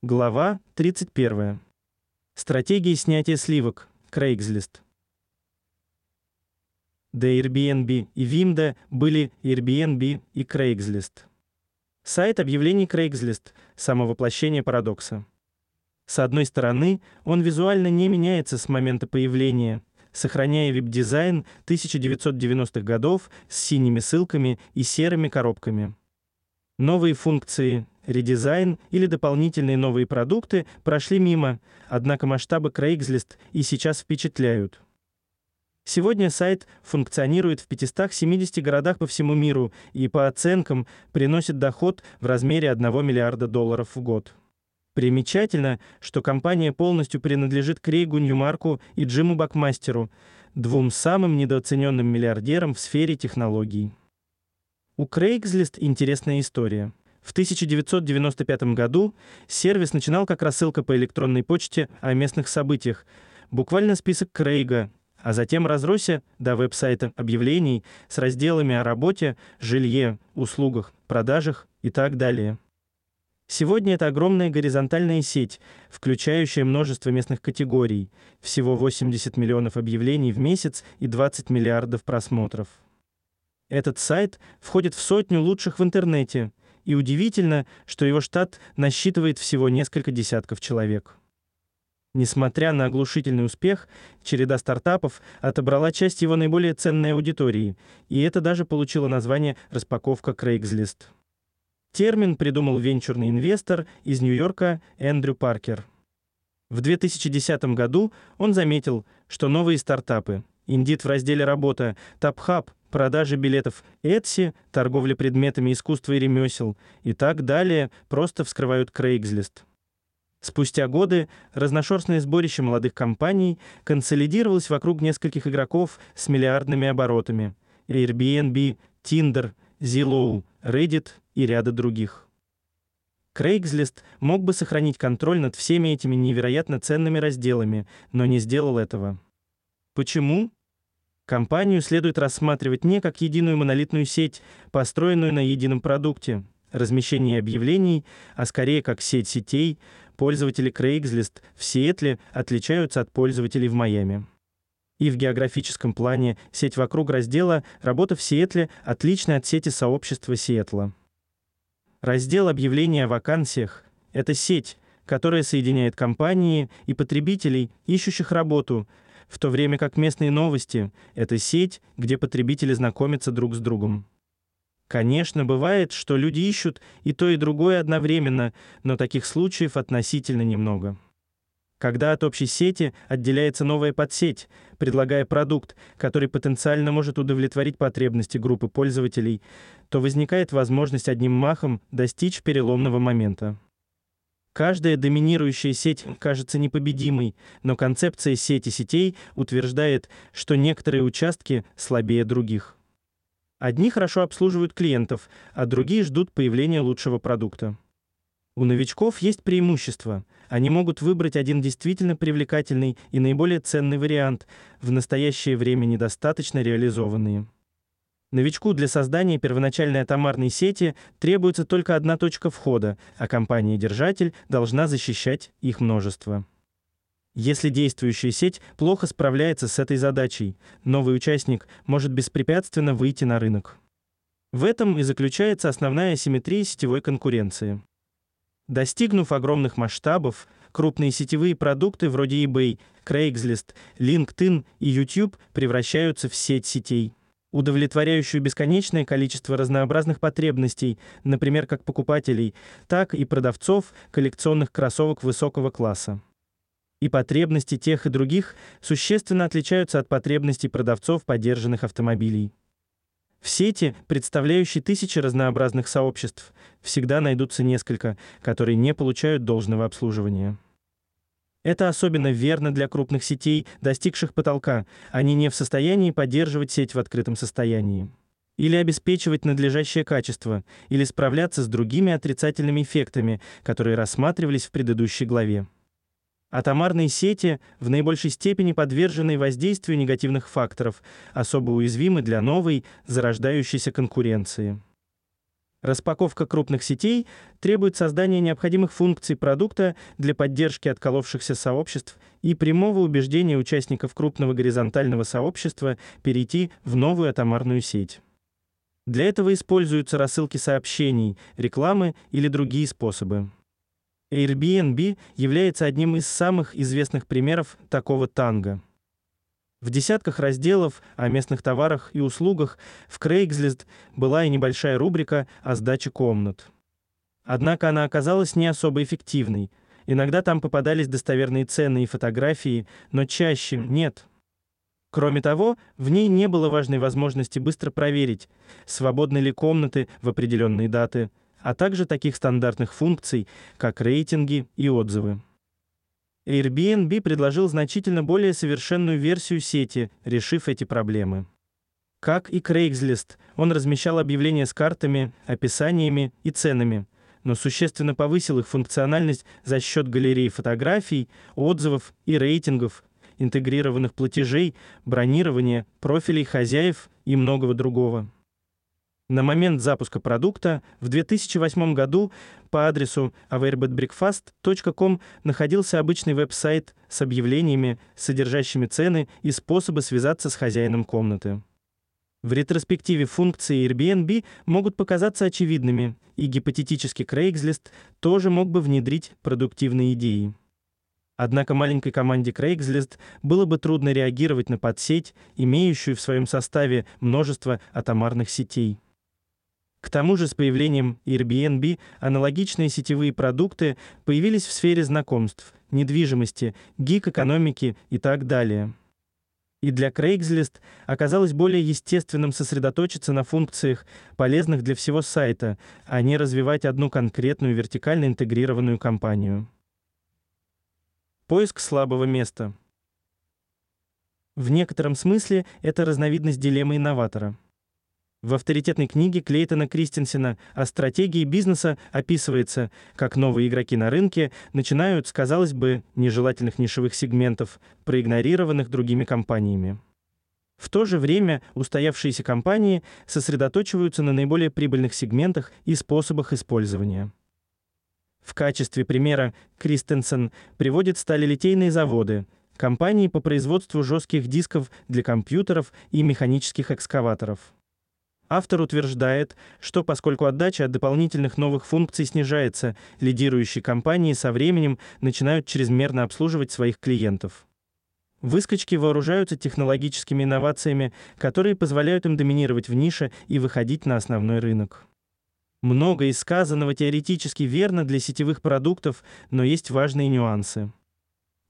Глава 31. Стратегии снятия сливок. Craigslist. До Airbnb и Vimda были Airbnb и Craigslist. Сайт объявлений Craigslist – самовоплощение парадокса. С одной стороны, он визуально не меняется с момента появления, сохраняя веб-дизайн 1990-х годов с синими ссылками и серыми коробками. Новые функции, редизайн или дополнительные новые продукты прошли мимо, однако масштабы Craigslist и сейчас впечатляют. Сегодня сайт функционирует в 570 городах по всему миру и по оценкам приносит доход в размере 1 миллиарда долларов в год. Примечательно, что компания полностью принадлежит Крейгу Ньюмарку и Джиму Бакмастеру, двум самым недооцененным миллиардерам в сфере технологий. У Craigslist интересная история. В 1995 году сервис начинал как рассылка по электронной почте о местных событиях, буквально список Крейга, а затем разросся до веб-сайта объявлений с разделами о работе, жилье, услугах, продажах и так далее. Сегодня это огромная горизонтальная сеть, включающая множество местных категорий, всего 80 миллионов объявлений в месяц и 20 миллиардов просмотров. Этот сайт входит в сотню лучших в интернете, и удивительно, что его штат насчитывает всего несколько десятков человек. Несмотря на оглушительный успех, череда стартапов отобрала часть его наиболее ценной аудитории, и это даже получило название распаковка Craigslist. Термин придумал венчурный инвестор из Нью-Йорка Эндрю Паркер. В 2010 году он заметил, что новые стартапы Indeed в разделе «Работа», TapHub продажи билетов Etsy, торговля предметами искусства и ремесел и так далее просто вскрывают Craigslist. Спустя годы разношерстное сборище молодых компаний консолидировалось вокруг нескольких игроков с миллиардными оборотами: Airbnb, Tinder, Zillow, Reddit и ряда других. Craigslist мог бы сохранить контроль над всеми этими невероятно ценными разделами, но не сделал этого. Почему? Компанию следует рассматривать не как единую монолитную сеть, построенную на едином продукте, размещении объявлений, а скорее как сеть сетей. Пользователи Craigslist в Сиэтле отличаются от пользователей в Майами. И в географическом плане сеть вокруг раздела «Работа в Сиэтле» отлична от сети сообщества Сиэтла. Раздел объявления о вакансиях – это сеть, которая соединяет компании и потребителей, ищущих работу, в то время как местные новости – это сеть, где потребители знакомятся друг с другом. Конечно, бывает, что люди ищут и то, и другое одновременно, но таких случаев относительно немного. Когда от общей сети отделяется новая подсеть, предлагая продукт, который потенциально может удовлетворить потребности группы пользователей, то возникает возможность одним махом достичь переломного момента. Каждая доминирующая сеть кажется непобедимой, но концепция сети сетей утверждает, что некоторые участки слабее других. Одни хорошо обслуживают клиентов, а другие ждут появления лучшего продукта. У новичков есть преимущество. Они могут выбрать один действительно привлекательный и наиболее ценный вариант, в настоящее время недостаточно реализованные. Новичку для создания первоначальной атомарной сети требуется только одна точка входа, а компания-держатель должна защищать их множество. Если действующая сеть плохо справляется с этой задачей, новый участник может беспрепятственно выйти на рынок. В этом и заключается основная асимметрия сетевой конкуренции. Достигнув огромных масштабов, крупные сетевые продукты вроде eBay, Craigslist, LinkedIn и YouTube превращаются в сеть сетей удовлетворяющую бесконечное количество разнообразных потребностей, например, как покупателей, так и продавцов коллекционных кроссовок высокого класса. И потребности тех и других существенно отличаются от потребностей продавцов подержанных автомобилей. В сети, представляющей тысячи разнообразных сообществ, всегда найдутся несколько, которые не получают должного обслуживания. Это особенно верно для крупных сетей, достигших потолка. Они не в состоянии поддерживать сеть в открытом состоянии или обеспечивать надлежащее качество, или справляться с другими отрицательными эффектами, которые рассматривались в предыдущей главе. Атомарные сети в наибольшей степени подвержены воздействию негативных факторов, особо уязвимы для новой, зарождающейся конкуренции. Распаковка крупных сетей требует создания необходимых функций продукта для поддержки отколовшихся сообществ и прямого убеждения участников крупного горизонтального сообщества перейти в новую атомарную сеть. Для этого используются рассылки сообщений, рекламы или другие способы. Airbnb является одним из самых известных примеров такого танго. В десятках разделов о местных товарах и услугах в Craigslist была и небольшая рубрика о сдаче комнат. Однако она оказалась не особо эффективной. Иногда там попадались достоверные цены и фотографии, но чаще нет. Кроме того, в ней не было важной возможности быстро проверить, свободны ли комнаты в определенные даты, а также таких стандартных функций, как рейтинги и отзывы. Airbnb предложил значительно более совершенную версию сети, решив эти проблемы. Как и Craigslist, он размещал объявления с картами, описаниями и ценами, но существенно повысил их функциональность за счет галерей фотографий, отзывов и рейтингов, интегрированных платежей, бронирования, профилей хозяев и многого другого. На момент запуска продукта в 2008 году по адресу avairbedbreakfast.com находился обычный веб-сайт с объявлениями, содержащими цены и способы связаться с хозяином комнаты. В ретроспективе функции Airbnb могут показаться очевидными, и гипотетически Craigslist тоже мог бы внедрить продуктивные идеи. Однако маленькой команде Craigslist было бы трудно реагировать на подсеть, имеющую в своем составе множество атомарных сетей. К тому же с появлением Airbnb аналогичные сетевые продукты появились в сфере знакомств, недвижимости, гик-экономики и так далее. И для Craigslist оказалось более естественным сосредоточиться на функциях, полезных для всего сайта, а не развивать одну конкретную вертикально интегрированную компанию. Поиск слабого места. В некотором смысле это разновидность дилеммы инноватора. В авторитетной книге Клейтона Кристенсена о стратегии бизнеса описывается, как новые игроки на рынке начинают с, казалось бы, нежелательных нишевых сегментов, проигнорированных другими компаниями. В то же время устоявшиеся компании сосредотачиваются на наиболее прибыльных сегментах и способах использования. В качестве примера Кристенсен приводит сталелитейные заводы, компании по производству жестких дисков для компьютеров и механических экскаваторов. Автор утверждает, что поскольку отдача от дополнительных новых функций снижается, лидирующие компании со временем начинают чрезмерно обслуживать своих клиентов. Выскочки вооружаются технологическими инновациями, которые позволяют им доминировать в нише и выходить на основной рынок. Многое из сказанного теоретически верно для сетевых продуктов, но есть важные нюансы.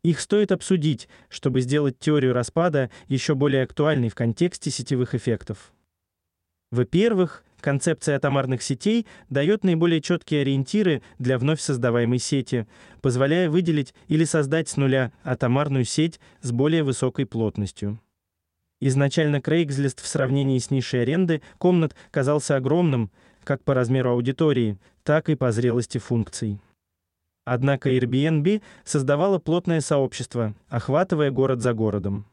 Их стоит обсудить, чтобы сделать теорию распада еще более актуальной в контексте сетевых эффектов. Во-первых, концепция атомарных сетей дает наиболее четкие ориентиры для вновь создаваемой сети, позволяя выделить или создать с нуля атомарную сеть с более высокой плотностью. Изначально Craigslist в сравнении с нишей аренды комнат казался огромным, как по размеру аудитории, так и по зрелости функций. Однако Airbnb создавала плотное сообщество, охватывая город за городом.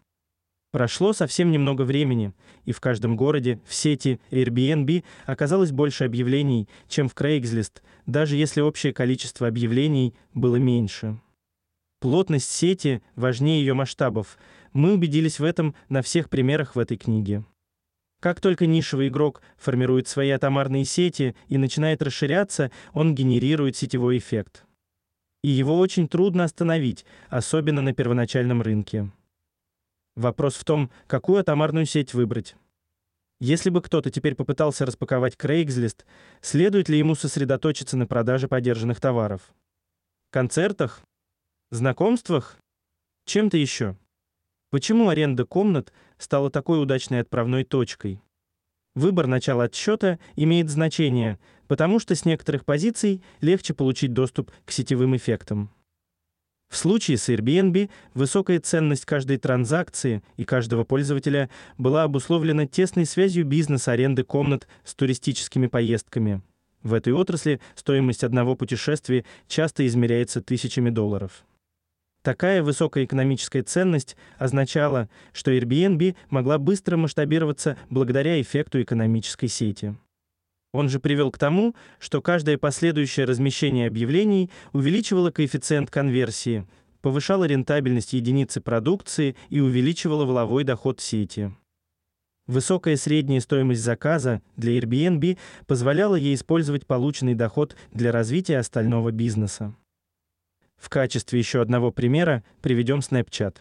Прошло совсем немного времени, и в каждом городе в сети Airbnb оказалось больше объявлений, чем в Craigslist, даже если общее количество объявлений было меньше. Плотность сети важнее ее масштабов. Мы убедились в этом на всех примерах в этой книге. Как только нишевый игрок формирует свои атомарные сети и начинает расширяться, он генерирует сетевой эффект. И его очень трудно остановить, особенно на первоначальном рынке. Вопрос в том, какую атомарную сеть выбрать. Если бы кто-то теперь попытался распаковать Craigslist, следует ли ему сосредоточиться на продаже подержанных товаров? Концертах? Знакомствах? Чем-то еще? Почему аренда комнат стала такой удачной отправной точкой? Выбор начала отсчета имеет значение, потому что с некоторых позиций легче получить доступ к сетевым эффектам. В случае с Airbnb высокая ценность каждой транзакции и каждого пользователя была обусловлена тесной связью бизнес-аренды комнат с туристическими поездками. В этой отрасли стоимость одного путешествия часто измеряется тысячами долларов. Такая высокая экономическая ценность означала, что Airbnb могла быстро масштабироваться благодаря эффекту экономической сети. Он же привел к тому, что каждое последующее размещение объявлений увеличивало коэффициент конверсии, повышало рентабельность единицы продукции и увеличивало воловой доход сети. Высокая средняя стоимость заказа для Airbnb позволяла ей использовать полученный доход для развития остального бизнеса. В качестве еще одного примера приведем Snapchat.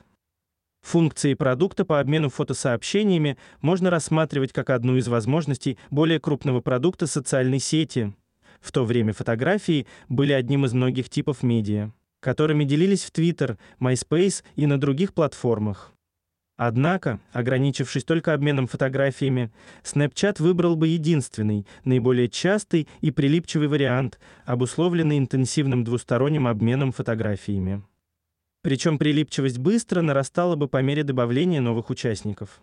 Функции продукта по обмену фотосообщениями можно рассматривать как одну из возможностей более крупного продукта социальной сети. В то время фотографии были одним из многих типов медиа, которыми делились в Twitter, MySpace и на других платформах. Однако, ограничившись только обменом фотографиями, Snapchat выбрал бы единственный, наиболее частый и прилипчивый вариант, обусловленный интенсивным двусторонним обменом фотографиями. Причем прилипчивость быстро нарастала бы по мере добавления новых участников.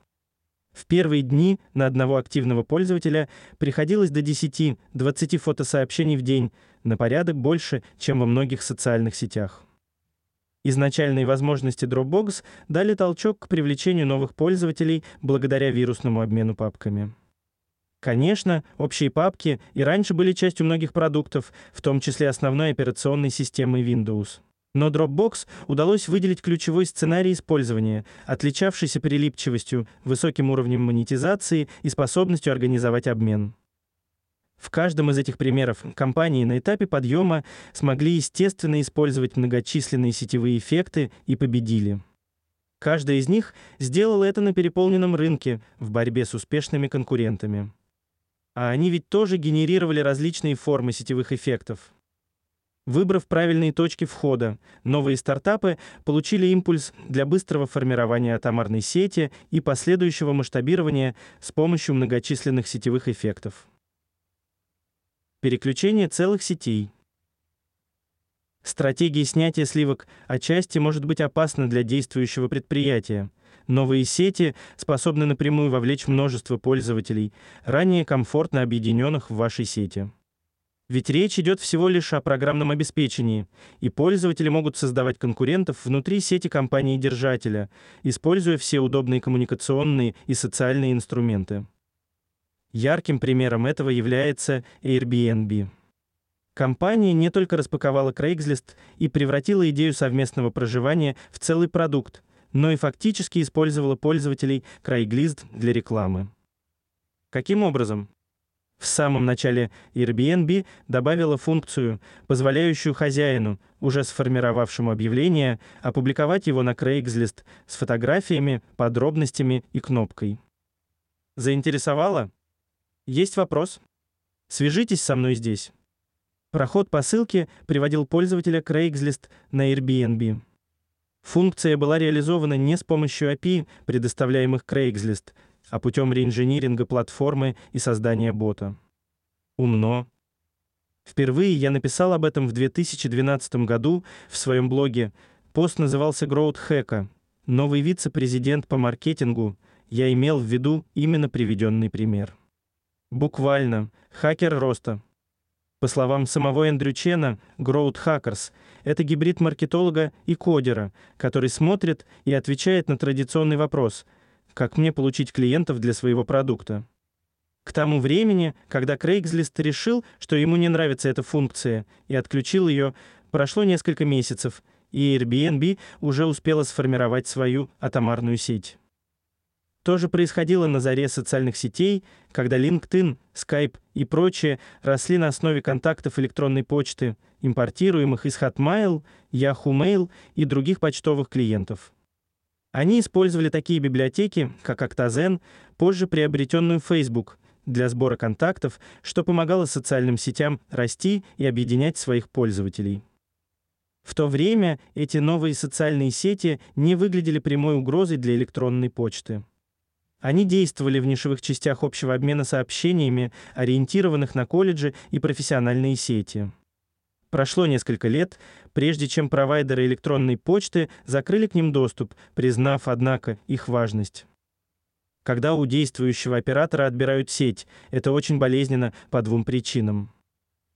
В первые дни на одного активного пользователя приходилось до 10-20 фотосообщений в день, на порядок больше, чем во многих социальных сетях. Изначальные возможности Dropbox дали толчок к привлечению новых пользователей благодаря вирусному обмену папками. Конечно, общие папки и раньше были частью многих продуктов, в том числе основной операционной системы Windows. Но Dropbox удалось выделить ключевой сценарий использования, отличавшийся прилипчивостью, высоким уровнем монетизации и способностью организовать обмен. В каждом из этих примеров компании на этапе подъема смогли естественно использовать многочисленные сетевые эффекты и победили. Каждая из них сделала это на переполненном рынке в борьбе с успешными конкурентами. А они ведь тоже генерировали различные формы сетевых эффектов. Выбрав правильные точки входа, новые стартапы получили импульс для быстрого формирования атомарной сети и последующего масштабирования с помощью многочисленных сетевых эффектов. Переключение целых сетей. Стратегия снятия сливок отчасти может быть опасна для действующего предприятия. Новые сети способны напрямую вовлечь множество пользователей, ранее комфортно объединенных в вашей сети. Ведь речь идет всего лишь о программном обеспечении, и пользователи могут создавать конкурентов внутри сети компании-держателя, используя все удобные коммуникационные и социальные инструменты. Ярким примером этого является Airbnb. Компания не только распаковала Craigslist и превратила идею совместного проживания в целый продукт, но и фактически использовала пользователей Craigslist для рекламы. Каким образом? В самом начале Airbnb добавила функцию, позволяющую хозяину, уже сформировавшему объявление, опубликовать его на Craigslist с фотографиями, подробностями и кнопкой. Заинтересовало? Есть вопрос? Свяжитесь со мной здесь. Проход по ссылке приводил пользователя Craigslist на Airbnb. Функция была реализована не с помощью API, предоставляемых Craigslist, а путем реинжиниринга платформы и создания бота. Умно. Впервые я написал об этом в 2012 году в своем блоге. Пост назывался Growth Hack. Новый вице-президент по маркетингу. Я имел в виду именно приведенный пример. Буквально хакер роста. По словам самого Эндрю Чена, Growth Hackers — это гибрид маркетолога и кодера, который смотрит и отвечает на традиционный вопрос — как мне получить клиентов для своего продукта. К тому времени, когда Craigslist решил, что ему не нравится эта функция, и отключил ее, прошло несколько месяцев, и Airbnb уже успела сформировать свою атомарную сеть. То же происходило на заре социальных сетей, когда LinkedIn, Skype и прочее росли на основе контактов электронной почты, импортируемых из Hotmail, Yahoo Mail и других почтовых клиентов. Они использовали такие библиотеки, как Octazen, позже приобретенную Facebook, для сбора контактов, что помогало социальным сетям расти и объединять своих пользователей. В то время эти новые социальные сети не выглядели прямой угрозой для электронной почты. Они действовали в нишевых частях общего обмена сообщениями, ориентированных на колледжи и профессиональные сети. Прошло несколько лет, прежде чем провайдеры электронной почты закрыли к ним доступ, признав, однако, их важность. Когда у действующего оператора отбирают сеть, это очень болезненно по двум причинам.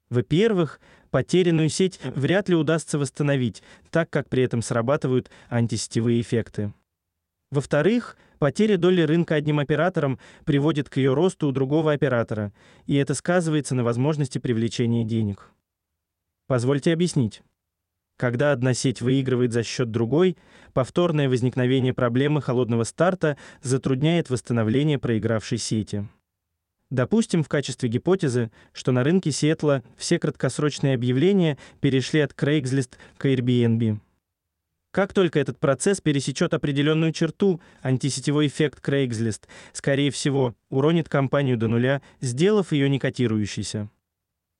Во-первых, потерянную сеть вряд ли удастся восстановить, так как при этом срабатывают антисетевые эффекты. Во-вторых, Потеря доли рынка одним оператором приводит к ее росту у другого оператора, и это сказывается на возможности привлечения денег. Позвольте объяснить. Когда одна сеть выигрывает за счет другой, повторное возникновение проблемы холодного старта затрудняет восстановление проигравшей сети. Допустим в качестве гипотезы, что на рынке Сиэтла все краткосрочные объявления перешли от Craigslist к Airbnb. Как только этот процесс пересечет определенную черту, антисетевой эффект Craigslist, скорее всего, уронит компанию до нуля, сделав ее некотирующейся.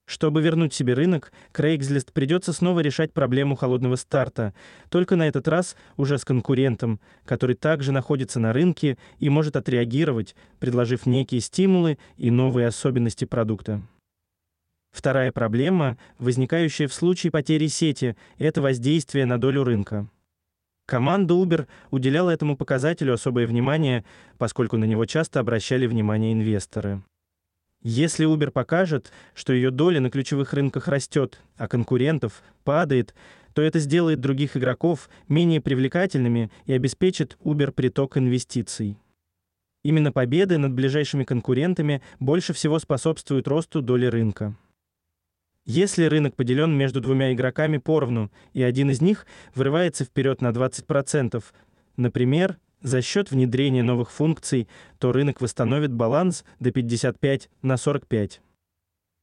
Чтобы вернуть себе рынок, Craigslist придется снова решать проблему холодного старта, только на этот раз уже с конкурентом, который также находится на рынке и может отреагировать, предложив некие стимулы и новые особенности продукта. Вторая проблема, возникающая в случае потери сети, это воздействие на долю рынка. Команда Uber уделяла этому показателю особое внимание, поскольку на него часто обращали внимание инвесторы. Если Uber покажет, что ее доля на ключевых рынках растет, а конкурентов падает, то это сделает других игроков менее привлекательными и обеспечит Uber приток инвестиций. Именно победы над ближайшими конкурентами больше всего способствуют росту доли рынка. Если рынок поделен между двумя игроками поровну, и один из них вырывается вперед на 20%, например, за счет внедрения новых функций, то рынок восстановит баланс до 55 на 45.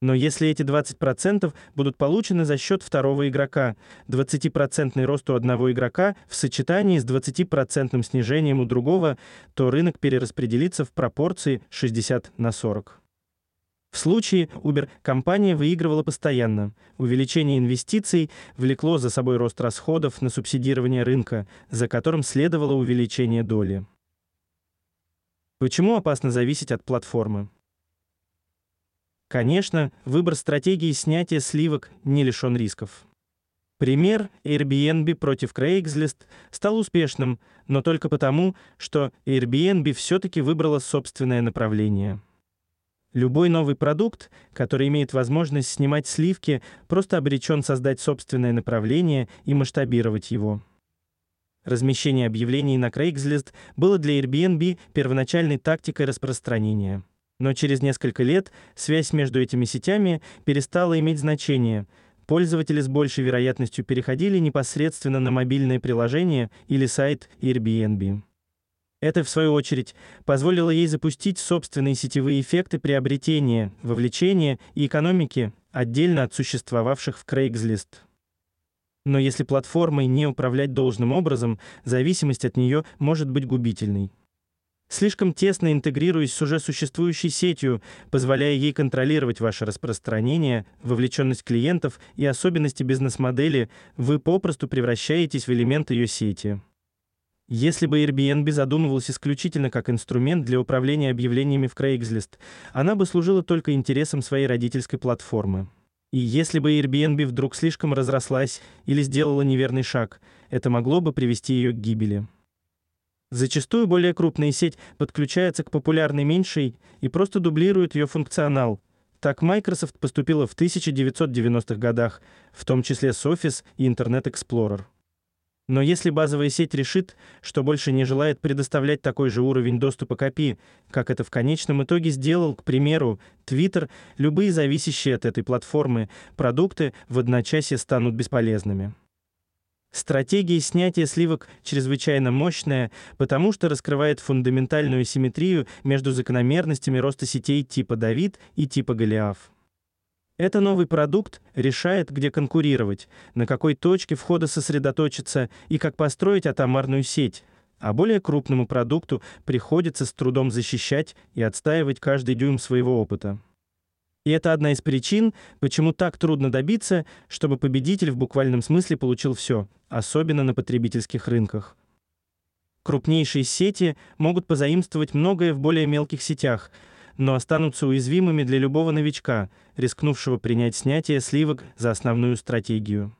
Но если эти 20% будут получены за счет второго игрока, 20% рост у одного игрока в сочетании с 20% снижением у другого, то рынок перераспределится в пропорции 60 на 40. В случае Uber компания выигрывала постоянно. Увеличение инвестиций влекло за собой рост расходов на субсидирование рынка, за которым следовало увеличение доли. Почему опасно зависеть от платформы? Конечно, выбор стратегии снятия сливок не лишен рисков. Пример Airbnb против Craigslist стал успешным, но только потому, что Airbnb все таки выбрала собственное направление. Любой новый продукт, который имеет возможность снимать сливки, просто обречен создать собственное направление и масштабировать его. Размещение объявлений на Craigslist было для Airbnb первоначальной тактикой распространения. Но через несколько лет связь между этими сетями перестала иметь значение. Пользователи с большей вероятностью переходили непосредственно на мобильное приложение или сайт Airbnb. Это, в свою очередь, позволило ей запустить собственные сетевые эффекты приобретения, вовлечения и экономики, отдельно от существовавших в Craigslist. Но если платформой не управлять должным образом, зависимость от нее может быть губительной. Слишком тесно интегрируясь с уже существующей сетью, позволяя ей контролировать ваше распространение, вовлеченность клиентов и особенности бизнес-модели, вы попросту превращаетесь в элемент ее сети. Если бы Airbnb задумывалась исключительно как инструмент для управления объявлениями в Craigslist, она бы служила только интересам своей родительской платформы. И если бы Airbnb вдруг слишком разрослась или сделала неверный шаг, это могло бы привести ее к гибели. Зачастую более крупная сеть подключается к популярной меньшей и просто дублирует ее функционал. Так Microsoft поступила в 1990-х годах, в том числе с Office и Internet Explorer. Но если базовая сеть решит, что больше не желает предоставлять такой же уровень доступа к API, как это в конечном итоге сделал, к примеру, Twitter, любые зависящие от этой платформы продукты в одночасье станут бесполезными. Стратегия снятия сливок чрезвычайно мощная, потому что раскрывает фундаментальную симметрию между закономерностями роста сетей типа Давид и типа Голиаф. Это новый продукт решает, где конкурировать, на какой точке входа сосредоточиться и как построить атомарную сеть. А более крупному продукту приходится с трудом защищать и отстаивать каждый дюйм своего опыта. И это одна из причин, почему так трудно добиться, чтобы победитель в буквальном смысле получил все, особенно на потребительских рынках. Крупнейшие сети могут позаимствовать многое в более мелких сетях – но останутся уязвимыми для любого новичка, рискнувшего принять снятие сливок за основную стратегию.